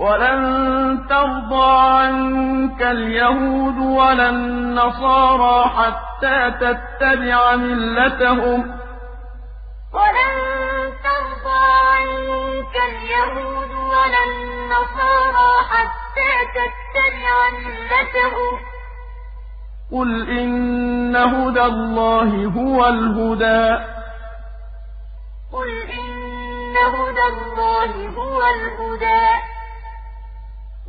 وَلَن تَرْضَىٰ عَنكَ الْيَهُودُ وَلَا النَّصَارَىٰ حَتَّىٰ تَتَّبِعَ مِلَّتَهُمْ ۗ. وَلَن تَرْضَىٰ عَنكَ الْيَهُودُ وَلَا النَّصَارَىٰ حَتَّىٰ تَتَّبِعَ مِلَّتَهُمْ ۗ. قُلْ إِنَّ هُدَى اللَّهِ هُوَ الْهُدَىٰ.